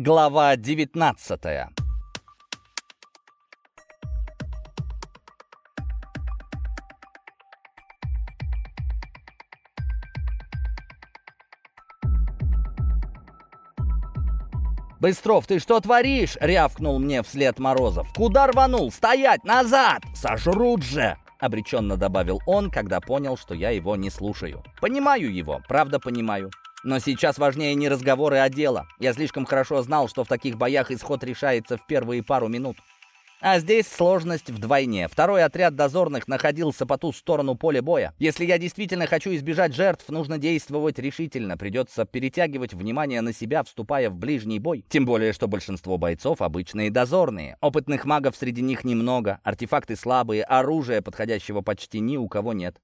Глава 19 «Быстров, ты что творишь?» — рявкнул мне вслед Морозов. «Куда рванул? Стоять! Назад! Сожрут же!» — обреченно добавил он, когда понял, что я его не слушаю. «Понимаю его, правда понимаю. Но сейчас важнее не разговоры, а дело. Я слишком хорошо знал, что в таких боях исход решается в первые пару минут. А здесь сложность вдвойне. Второй отряд дозорных находился по ту сторону поля боя. Если я действительно хочу избежать жертв, нужно действовать решительно. Придется перетягивать внимание на себя, вступая в ближний бой. Тем более, что большинство бойцов обычные дозорные. Опытных магов среди них немного, артефакты слабые, оружия подходящего почти ни у кого нет.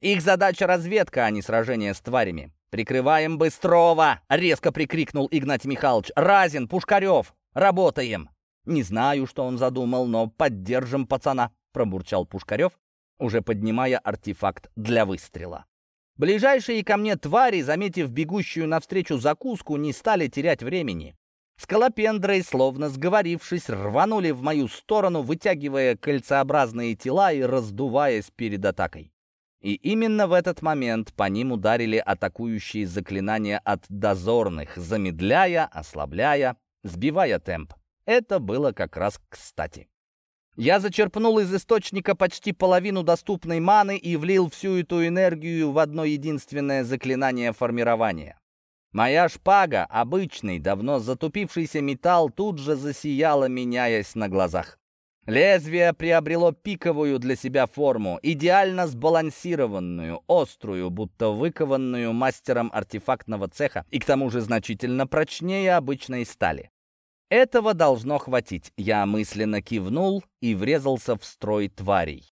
Их задача разведка, а не сражение с тварями. «Прикрываем Быстрова!» — резко прикрикнул Игнатий Михайлович. «Разин, Пушкарев! Работаем!» «Не знаю, что он задумал, но поддержим пацана», — пробурчал Пушкарев, уже поднимая артефакт для выстрела. Ближайшие ко мне твари, заметив бегущую навстречу закуску, не стали терять времени. Скалопендрой, словно сговорившись, рванули в мою сторону, вытягивая кольцеобразные тела и раздуваясь перед атакой. И именно в этот момент по ним ударили атакующие заклинания от дозорных, замедляя, ослабляя, сбивая темп. Это было как раз кстати. Я зачерпнул из источника почти половину доступной маны и влил всю эту энергию в одно единственное заклинание формирования. Моя шпага, обычный, давно затупившийся металл, тут же засияла, меняясь на глазах. Лезвие приобрело пиковую для себя форму, идеально сбалансированную, острую, будто выкованную мастером артефактного цеха и к тому же значительно прочнее обычной стали. Этого должно хватить. Я мысленно кивнул и врезался в строй тварей.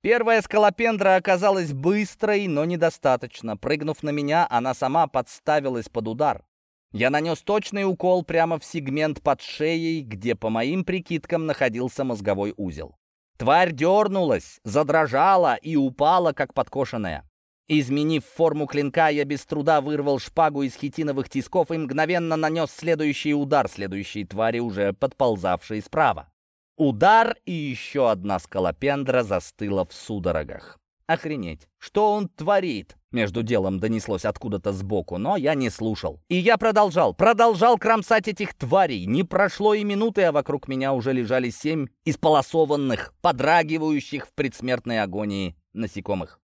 Первая скалопендра оказалась быстрой, но недостаточно. Прыгнув на меня, она сама подставилась под удар. Я нанес точный укол прямо в сегмент под шеей, где, по моим прикидкам, находился мозговой узел. Тварь дернулась, задрожала и упала, как подкошенная. Изменив форму клинка, я без труда вырвал шпагу из хитиновых тисков и мгновенно нанес следующий удар следующей твари, уже подползавшей справа. Удар, и еще одна скалопендра застыла в судорогах. Охренеть, что он творит? Между делом донеслось откуда-то сбоку, но я не слушал. И я продолжал, продолжал кромсать этих тварей. Не прошло и минуты, а вокруг меня уже лежали семь исполосованных, подрагивающих в предсмертной агонии насекомых.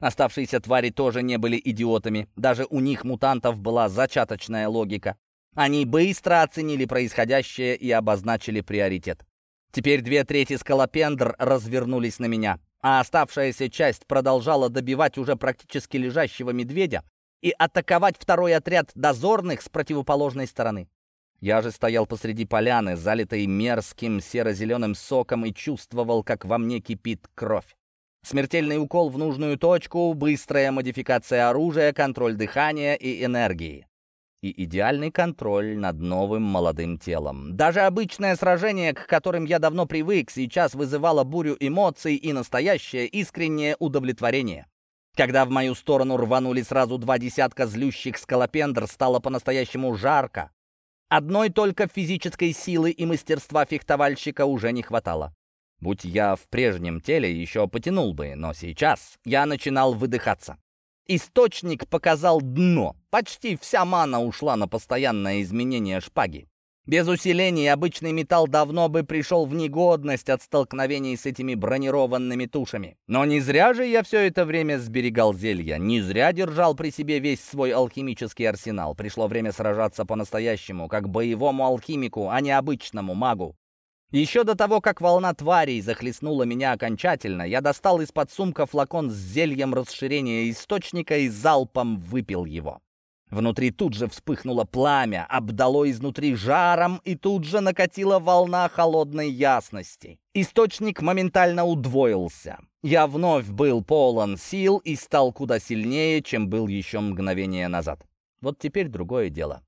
Оставшиеся твари тоже не были идиотами. Даже у них, мутантов, была зачаточная логика. Они быстро оценили происходящее и обозначили приоритет. Теперь две трети скалопендр развернулись на меня, а оставшаяся часть продолжала добивать уже практически лежащего медведя и атаковать второй отряд дозорных с противоположной стороны. Я же стоял посреди поляны, залитой мерзким серо-зеленым соком, и чувствовал, как во мне кипит кровь. Смертельный укол в нужную точку, быстрая модификация оружия, контроль дыхания и энергии. И идеальный контроль над новым молодым телом. Даже обычное сражение, к которым я давно привык, сейчас вызывало бурю эмоций и настоящее искреннее удовлетворение. Когда в мою сторону рванули сразу два десятка злющих скалопендр, стало по-настоящему жарко. Одной только физической силы и мастерства фехтовальщика уже не хватало. Будь я в прежнем теле, еще потянул бы, но сейчас я начинал выдыхаться. Источник показал дно. Почти вся мана ушла на постоянное изменение шпаги. Без усилений обычный металл давно бы пришел в негодность от столкновений с этими бронированными тушами. Но не зря же я все это время сберегал зелья, не зря держал при себе весь свой алхимический арсенал. Пришло время сражаться по-настоящему, как боевому алхимику, а не обычному магу. Еще до того, как волна тварей захлестнула меня окончательно, я достал из-под сумка флакон с зельем расширения источника и залпом выпил его. Внутри тут же вспыхнуло пламя, обдало изнутри жаром, и тут же накатила волна холодной ясности. Источник моментально удвоился. Я вновь был полон сил и стал куда сильнее, чем был еще мгновение назад. Вот теперь другое дело.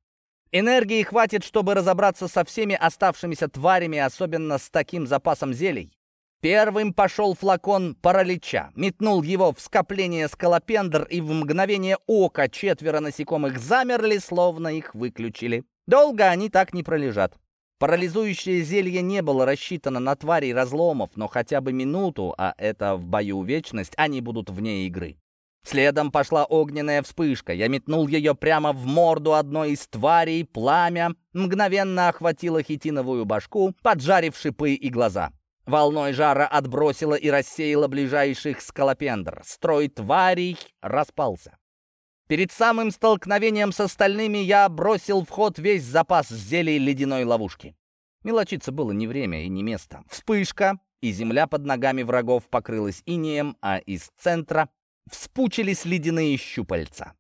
Энергии хватит, чтобы разобраться со всеми оставшимися тварями, особенно с таким запасом зелий. Первым пошел флакон паралича, метнул его в скопление скалопендр, и в мгновение ока четверо насекомых замерли, словно их выключили. Долго они так не пролежат. Парализующее зелье не было рассчитано на тварей разломов, но хотя бы минуту, а это в бою вечность, они будут вне игры. Следом пошла огненная вспышка. Я метнул ее прямо в морду одной из тварей. Пламя мгновенно охватило хитиновую башку, поджарив шипы и глаза. Волной жара отбросило и рассеяло ближайших скалопендр. Строй тварей распался. Перед самым столкновением с остальными я бросил в ход весь запас зелий ледяной ловушки. Мелочиться было не время и не место. Вспышка, и земля под ногами врагов покрылась инеем, а из центра вспучились ледяные щупальца.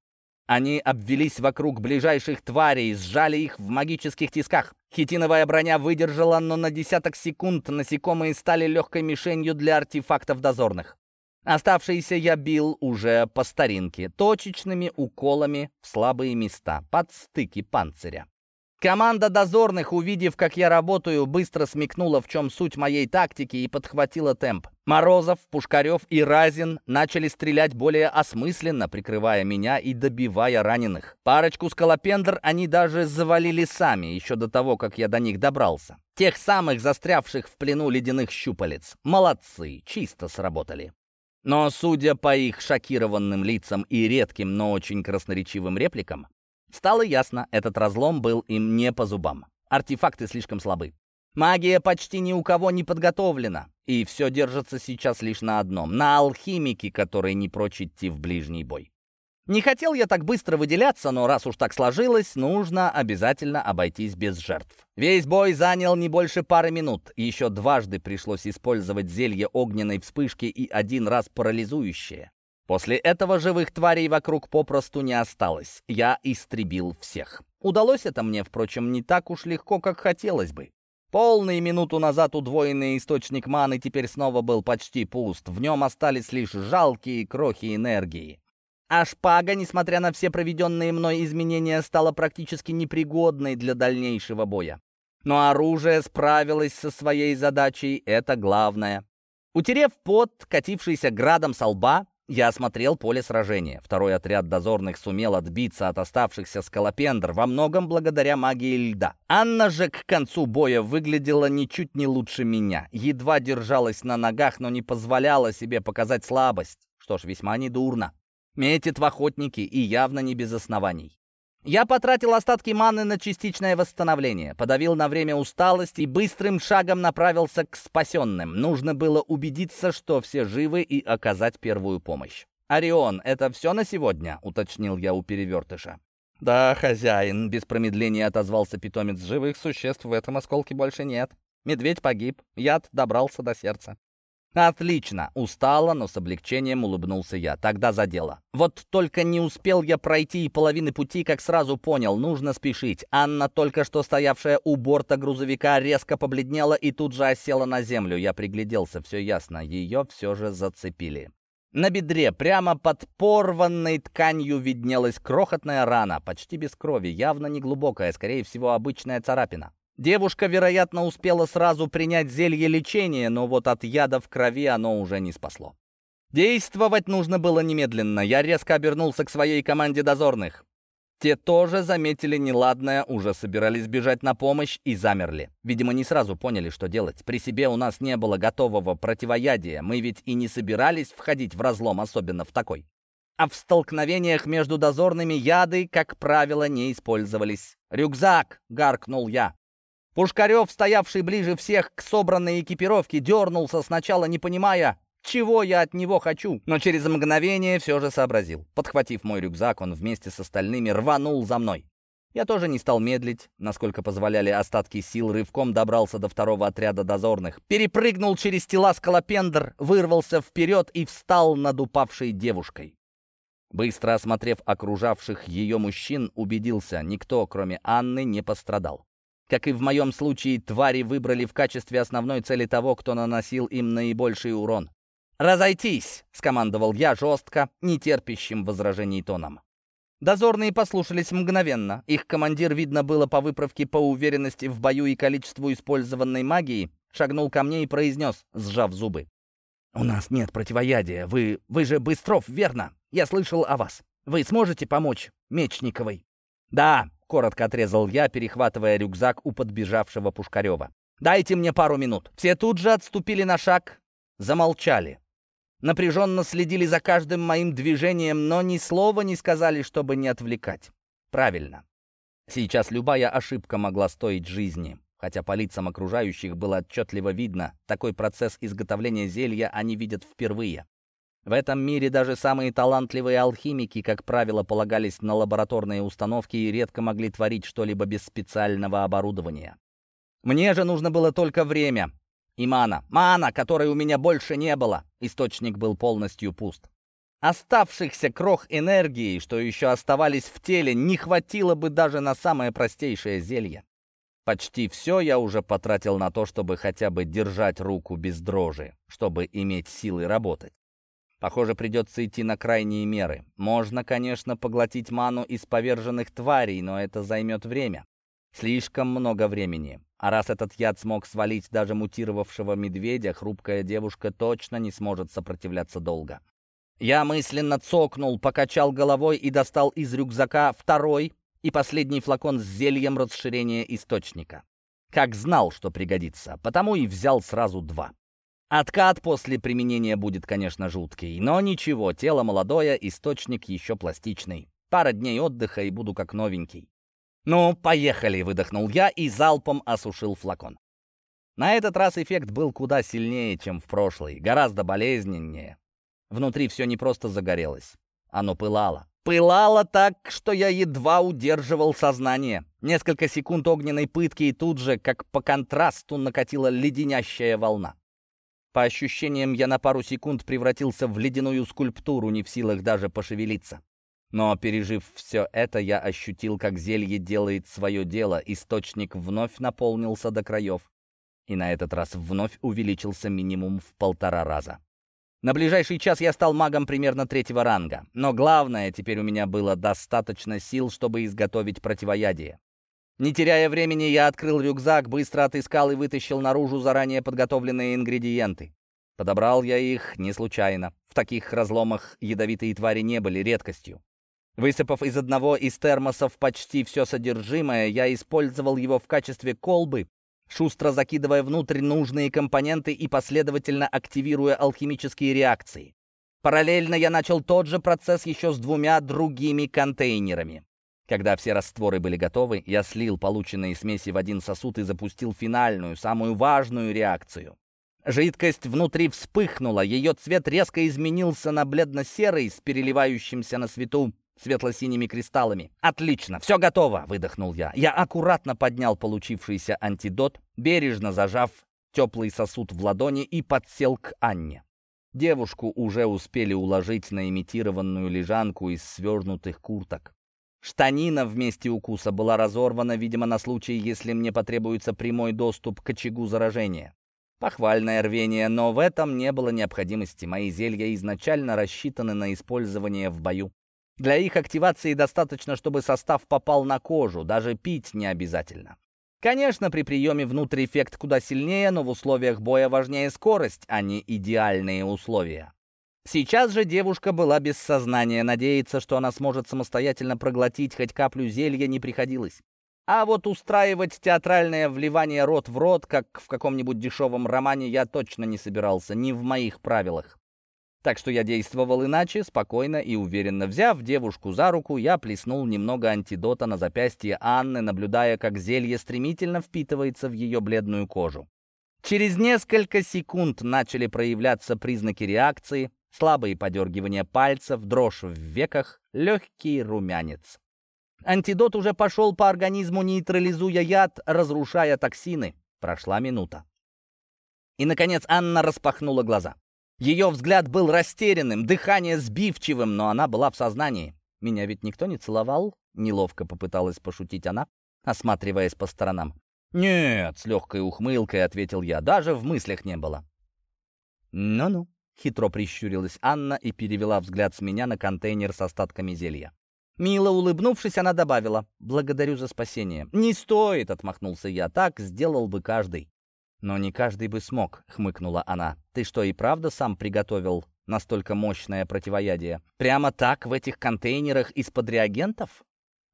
Они обвелись вокруг ближайших тварей, сжали их в магических тисках. Хитиновая броня выдержала, но на десяток секунд насекомые стали легкой мишенью для артефактов дозорных. Оставшиеся я бил уже по старинке, точечными уколами в слабые места, под стыки панциря. Команда дозорных, увидев, как я работаю, быстро смекнула, в чем суть моей тактики и подхватила темп. Морозов, Пушкарев и Разин начали стрелять более осмысленно, прикрывая меня и добивая раненых. Парочку скалопендр они даже завалили сами, еще до того, как я до них добрался. Тех самых застрявших в плену ледяных щупалец. Молодцы, чисто сработали. Но, судя по их шокированным лицам и редким, но очень красноречивым репликам, стало ясно, этот разлом был им не по зубам. Артефакты слишком слабы. Магия почти ни у кого не подготовлена, и все держится сейчас лишь на одном — на алхимике, который не прочь идти в ближний бой. Не хотел я так быстро выделяться, но раз уж так сложилось, нужно обязательно обойтись без жертв. Весь бой занял не больше пары минут. Еще дважды пришлось использовать зелье огненной вспышки и один раз парализующее. После этого живых тварей вокруг попросту не осталось. Я истребил всех. Удалось это мне, впрочем, не так уж легко, как хотелось бы. Полный минуту назад удвоенный источник маны теперь снова был почти пуст. В нем остались лишь жалкие крохи энергии. А шпага, несмотря на все проведенные мной изменения, стала практически непригодной для дальнейшего боя. Но оружие справилось со своей задачей, это главное. Утерев пот, катившийся градом со лба, я осмотрел поле сражения. Второй отряд дозорных сумел отбиться от оставшихся скалопендр во многом благодаря магии льда. Анна же к концу боя выглядела ничуть не лучше меня. Едва держалась на ногах, но не позволяла себе показать слабость. Что ж, весьма недурно. Метит в охотники и явно не без оснований. Я потратил остатки маны на частичное восстановление, подавил на время усталость и быстрым шагом направился к спасенным. Нужно было убедиться, что все живы и оказать первую помощь. «Орион, это все на сегодня?» — уточнил я у перевертыша. «Да, хозяин», — без промедления отозвался питомец. «Живых существ в этом осколке больше нет. Медведь погиб, яд добрался до сердца. «Отлично!» — устало, но с облегчением улыбнулся я. «Тогда за дело». Вот только не успел я пройти и половины пути, как сразу понял, нужно спешить. Анна, только что стоявшая у борта грузовика, резко побледнела и тут же осела на землю. Я пригляделся, все ясно, ее все же зацепили. На бедре, прямо под порванной тканью, виднелась крохотная рана, почти без крови, явно не глубокая, скорее всего, обычная царапина. Девушка, вероятно, успела сразу принять зелье лечения, но вот от яда в крови оно уже не спасло. Действовать нужно было немедленно. Я резко обернулся к своей команде дозорных. Те тоже заметили неладное, уже собирались бежать на помощь и замерли. Видимо, не сразу поняли, что делать. При себе у нас не было готового противоядия. Мы ведь и не собирались входить в разлом, особенно в такой. А в столкновениях между дозорными яды, как правило, не использовались. «Рюкзак!» — гаркнул я. Пушкарев, стоявший ближе всех к собранной экипировке, дернулся сначала, не понимая, чего я от него хочу, но через мгновение все же сообразил. Подхватив мой рюкзак, он вместе с остальными рванул за мной. Я тоже не стал медлить, насколько позволяли остатки сил, рывком добрался до второго отряда дозорных, перепрыгнул через тела скалопендр, вырвался вперед и встал над упавшей девушкой. Быстро осмотрев окружавших ее мужчин, убедился, никто, кроме Анны, не пострадал. Как и в моем случае, твари выбрали в качестве основной цели того, кто наносил им наибольший урон. «Разойтись!» — скомандовал я жестко, нетерпящим возражений тоном. Дозорные послушались мгновенно. Их командир, видно было по выправке по уверенности в бою и количеству использованной магии, шагнул ко мне и произнес, сжав зубы. «У нас нет противоядия. Вы... вы же Быстров, верно? Я слышал о вас. Вы сможете помочь Мечниковой?» «Да», коротко отрезал я, перехватывая рюкзак у подбежавшего Пушкарева. «Дайте мне пару минут». Все тут же отступили на шаг, замолчали. Напряженно следили за каждым моим движением, но ни слова не сказали, чтобы не отвлекать. Правильно. Сейчас любая ошибка могла стоить жизни. Хотя по лицам окружающих было отчетливо видно, такой процесс изготовления зелья они видят впервые. В этом мире даже самые талантливые алхимики, как правило, полагались на лабораторные установки и редко могли творить что-либо без специального оборудования. Мне же нужно было только время и мана. Мана, которой у меня больше не было. Источник был полностью пуст. Оставшихся крох энергии, что еще оставались в теле, не хватило бы даже на самое простейшее зелье. Почти все я уже потратил на то, чтобы хотя бы держать руку без дрожи, чтобы иметь силы работать. Похоже, придется идти на крайние меры. Можно, конечно, поглотить ману из поверженных тварей, но это займет время. Слишком много времени. А раз этот яд смог свалить даже мутировавшего медведя, хрупкая девушка точно не сможет сопротивляться долго. Я мысленно цокнул, покачал головой и достал из рюкзака второй и последний флакон с зельем расширения источника. Как знал, что пригодится, потому и взял сразу два. Откат после применения будет, конечно, жуткий, но ничего, тело молодое, источник еще пластичный. Пара дней отдыха и буду как новенький. «Ну, поехали!» — выдохнул я и залпом осушил флакон. На этот раз эффект был куда сильнее, чем в прошлый, гораздо болезненнее. Внутри все не просто загорелось, оно пылало. Пылало так, что я едва удерживал сознание. Несколько секунд огненной пытки, и тут же, как по контрасту, накатила леденящая волна. По ощущениям, я на пару секунд превратился в ледяную скульптуру, не в силах даже пошевелиться. Но, пережив все это, я ощутил, как зелье делает свое дело, источник вновь наполнился до краев. И на этот раз вновь увеличился минимум в полтора раза. На ближайший час я стал магом примерно третьего ранга. Но главное, теперь у меня было достаточно сил, чтобы изготовить противоядие. Не теряя времени, я открыл рюкзак, быстро отыскал и вытащил наружу заранее подготовленные ингредиенты. Подобрал я их не случайно. В таких разломах ядовитые твари не были редкостью. Высыпав из одного из термосов почти все содержимое, я использовал его в качестве колбы шустро закидывая внутрь нужные компоненты и последовательно активируя алхимические реакции. Параллельно я начал тот же процесс еще с двумя другими контейнерами. Когда все растворы были готовы, я слил полученные смеси в один сосуд и запустил финальную, самую важную реакцию. Жидкость внутри вспыхнула, ее цвет резко изменился на бледно-серый с переливающимся на свету светло-синими кристаллами. «Отлично, все готово!» — выдохнул я. Я аккуратно поднял получившийся антидот, бережно зажав теплый сосуд в ладони и подсел к Анне. Девушку уже успели уложить на имитированную лежанку из свернутых курток. Штанина вместе укуса была разорвана, видимо, на случай, если мне потребуется прямой доступ к очагу заражения. Похвальное рвение, но в этом не было необходимости. Мои зелья изначально рассчитаны на использование в бою. Для их активации достаточно, чтобы состав попал на кожу, даже пить не обязательно. Конечно, при приеме внутрь эффект куда сильнее, но в условиях боя важнее скорость, а не идеальные условия. Сейчас же девушка была без сознания, надеяться, что она сможет самостоятельно проглотить хоть каплю зелья не приходилось. А вот устраивать театральное вливание рот в рот, как в каком-нибудь дешевом романе, я точно не собирался, не в моих правилах. Так что я действовал иначе, спокойно и уверенно. Взяв девушку за руку, я плеснул немного антидота на запястье Анны, наблюдая, как зелье стремительно впитывается в ее бледную кожу. Через несколько секунд начали проявляться признаки реакции, слабые подергивания пальцев, дрожь в веках, легкий румянец. Антидот уже пошел по организму, нейтрализуя яд, разрушая токсины. Прошла минута. И, наконец, Анна распахнула глаза. Ее взгляд был растерянным, дыхание сбивчивым, но она была в сознании. «Меня ведь никто не целовал?» — неловко попыталась пошутить она, осматриваясь по сторонам. «Нет», — с легкой ухмылкой ответил я, — «даже в мыслях не было». «Ну-ну», — хитро прищурилась Анна и перевела взгляд с меня на контейнер с остатками зелья. Мило улыбнувшись, она добавила, «Благодарю за спасение». «Не стоит», — отмахнулся я, — «так сделал бы каждый». «Но не каждый бы смог», — хмыкнула она. «Ты что, и правда сам приготовил настолько мощное противоядие? Прямо так, в этих контейнерах из-под реагентов?»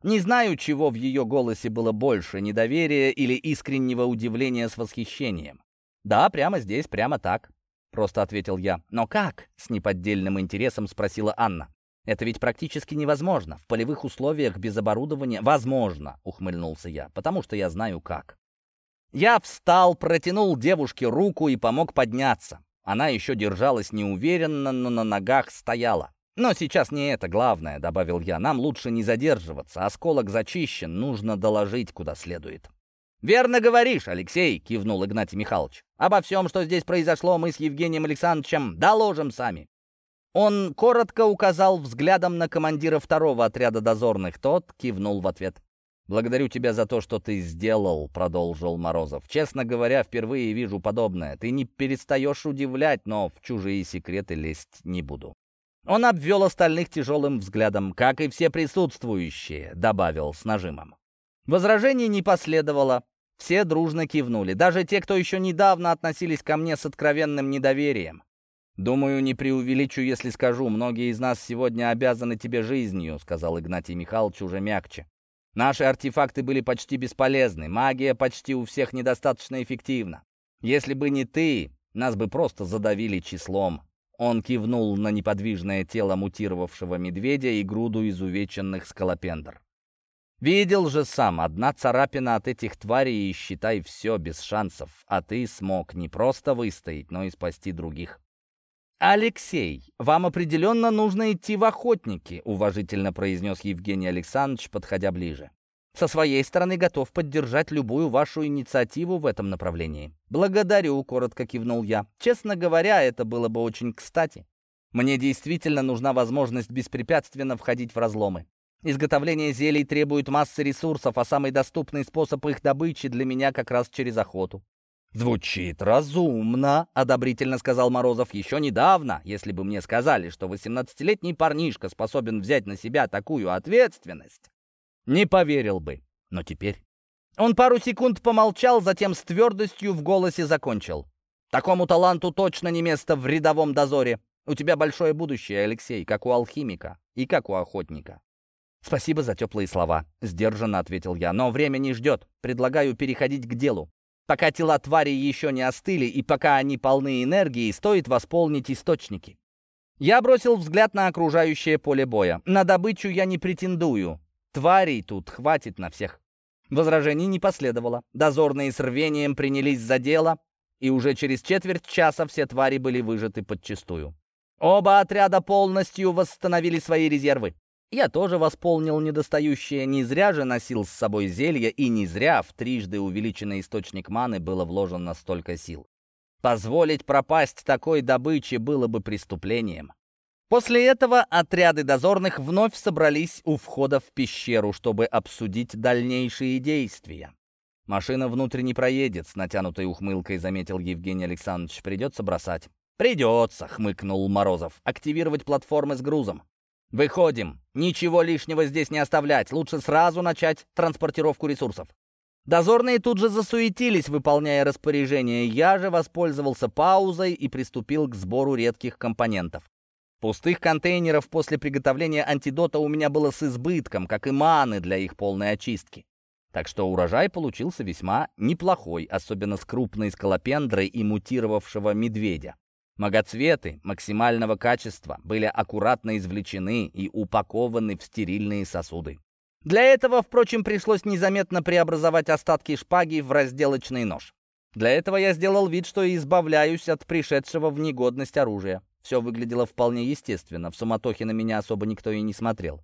Не знаю, чего в ее голосе было больше, недоверия или искреннего удивления с восхищением. «Да, прямо здесь, прямо так», — просто ответил я. «Но как?» — с неподдельным интересом спросила Анна. «Это ведь практически невозможно. В полевых условиях без оборудования...» «Возможно», — ухмыльнулся я, «потому что я знаю как». Я встал, протянул девушке руку и помог подняться. Она еще держалась неуверенно, но на ногах стояла. «Но сейчас не это главное», — добавил я. «Нам лучше не задерживаться. Осколок зачищен, нужно доложить куда следует». «Верно говоришь, Алексей», — кивнул Игнатий Михайлович. «Обо всем, что здесь произошло, мы с Евгением Александровичем доложим сами». Он коротко указал взглядом на командира второго отряда дозорных. Тот кивнул в ответ. «Благодарю тебя за то, что ты сделал», — продолжил Морозов. «Честно говоря, впервые вижу подобное. Ты не перестаешь удивлять, но в чужие секреты лезть не буду». Он обвел остальных тяжелым взглядом, как и все присутствующие, добавил с нажимом. Возражений не последовало. Все дружно кивнули, даже те, кто еще недавно относились ко мне с откровенным недоверием. «Думаю, не преувеличу, если скажу, многие из нас сегодня обязаны тебе жизнью», сказал Игнатий Михайлович уже мягче. «Наши артефакты были почти бесполезны, магия почти у всех недостаточно эффективна. Если бы не ты, нас бы просто задавили числом. Он кивнул на неподвижное тело мутировавшего медведя и груду изувеченных скалопендр. «Видел же сам, одна царапина от этих тварей, и считай все без шансов, а ты смог не просто выстоять, но и спасти других». «Алексей, вам определенно нужно идти в охотники», — уважительно произнес Евгений Александрович, подходя ближе. Со своей стороны готов поддержать любую вашу инициативу в этом направлении. Благодарю, коротко кивнул я. Честно говоря, это было бы очень кстати. Мне действительно нужна возможность беспрепятственно входить в разломы. Изготовление зелий требует массы ресурсов, а самый доступный способ их добычи для меня как раз через охоту. «Звучит разумно», — одобрительно сказал Морозов. «Еще недавно, если бы мне сказали, что 18-летний парнишка способен взять на себя такую ответственность, не поверил бы. Но теперь... Он пару секунд помолчал, затем с твердостью в голосе закончил. Такому таланту точно не место в рядовом дозоре. У тебя большое будущее, Алексей, как у алхимика и как у охотника. «Спасибо за теплые слова», — сдержанно ответил я. «Но время не ждет. Предлагаю переходить к делу. Пока тела твари еще не остыли и пока они полны энергии, стоит восполнить источники». Я бросил взгляд на окружающее поле боя. На добычу я не претендую. Тварей тут хватит на всех. Возражений не последовало. Дозорные с рвением принялись за дело, и уже через четверть часа все твари были выжаты подчистую. Оба отряда полностью восстановили свои резервы. Я тоже восполнил недостающее, не зря же носил с собой зелье, и не зря в трижды увеличенный источник маны было вложено столько сил. Позволить пропасть такой добыче было бы преступлением. После этого отряды дозорных вновь собрались у входа в пещеру, чтобы обсудить дальнейшие действия. «Машина внутрь не проедет», — с натянутой ухмылкой заметил Евгений Александрович. «Придется бросать». «Придется», — хмыкнул Морозов. «Активировать платформы с грузом». «Выходим. Ничего лишнего здесь не оставлять. Лучше сразу начать транспортировку ресурсов». Дозорные тут же засуетились, выполняя распоряжение. Я же воспользовался паузой и приступил к сбору редких компонентов. Пустых контейнеров после приготовления антидота у меня было с избытком, как и маны для их полной очистки. Так что урожай получился весьма неплохой, особенно с крупной скалопендрой и мутировавшего медведя. Многоцветы максимального качества были аккуратно извлечены и упакованы в стерильные сосуды. Для этого, впрочем, пришлось незаметно преобразовать остатки шпаги в разделочный нож. Для этого я сделал вид, что избавляюсь от пришедшего в негодность оружия. Все выглядело вполне естественно, в суматохе на меня особо никто и не смотрел.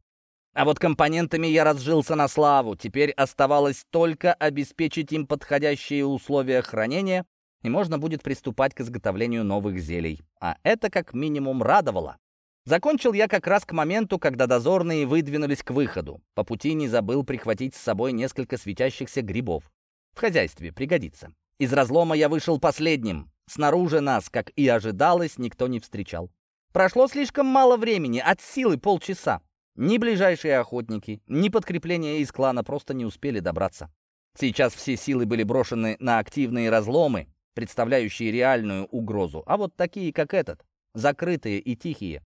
А вот компонентами я разжился на славу, теперь оставалось только обеспечить им подходящие условия хранения, и можно будет приступать к изготовлению новых зелий. А это как минимум радовало. Закончил я как раз к моменту, когда дозорные выдвинулись к выходу. По пути не забыл прихватить с собой несколько светящихся грибов. В хозяйстве пригодится. Из разлома я вышел последним. Снаружи нас, как и ожидалось, никто не встречал. Прошло слишком мало времени, от силы полчаса. Ни ближайшие охотники, ни подкрепления из клана просто не успели добраться. Сейчас все силы были брошены на активные разломы, представляющие реальную угрозу, а вот такие, как этот, закрытые и тихие,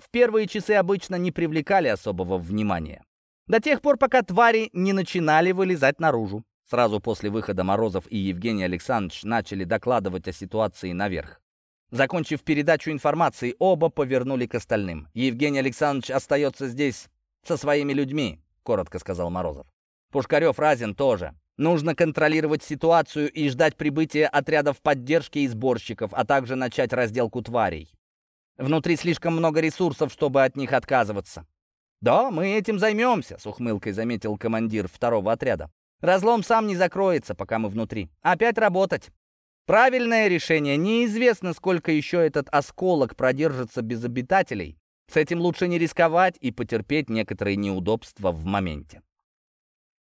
в первые часы обычно не привлекали особого внимания. До тех пор, пока твари не начинали вылезать наружу. Сразу после выхода Морозов и Евгений Александрович начали докладывать о ситуации наверх. Закончив передачу информации, оба повернули к остальным. «Евгений Александрович остается здесь со своими людьми», — коротко сказал Морозов. «Пушкарев Разин тоже. Нужно контролировать ситуацию и ждать прибытия отрядов поддержки и сборщиков, а также начать разделку тварей. Внутри слишком много ресурсов, чтобы от них отказываться». «Да, мы этим займемся», — с ухмылкой заметил командир второго отряда. «Разлом сам не закроется, пока мы внутри. Опять работать». Правильное решение. Неизвестно, сколько еще этот осколок продержится без обитателей. С этим лучше не рисковать и потерпеть некоторые неудобства в моменте.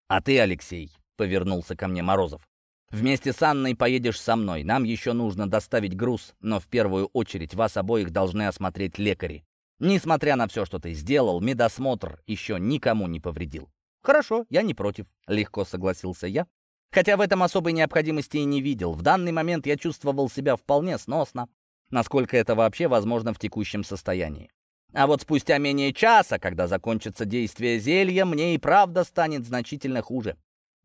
«А ты, Алексей», — повернулся ко мне Морозов, «вместе с Анной поедешь со мной. Нам еще нужно доставить груз, но в первую очередь вас обоих должны осмотреть лекари. Несмотря на все, что ты сделал, медосмотр еще никому не повредил». «Хорошо, я не против», — легко согласился я, хотя в этом особой необходимости и не видел. В данный момент я чувствовал себя вполне сносно, насколько это вообще возможно в текущем состоянии. А вот спустя менее часа, когда закончится действие зелья, мне и правда станет значительно хуже.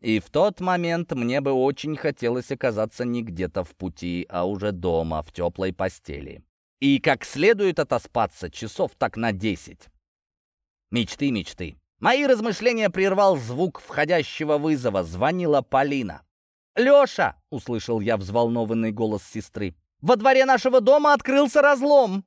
И в тот момент мне бы очень хотелось оказаться не где-то в пути, а уже дома, в теплой постели. И как следует отоспаться часов так на десять. Мечты, мечты. Мои размышления прервал звук входящего вызова. Звонила Полина. «Леша!» — услышал я взволнованный голос сестры. «Во дворе нашего дома открылся разлом!»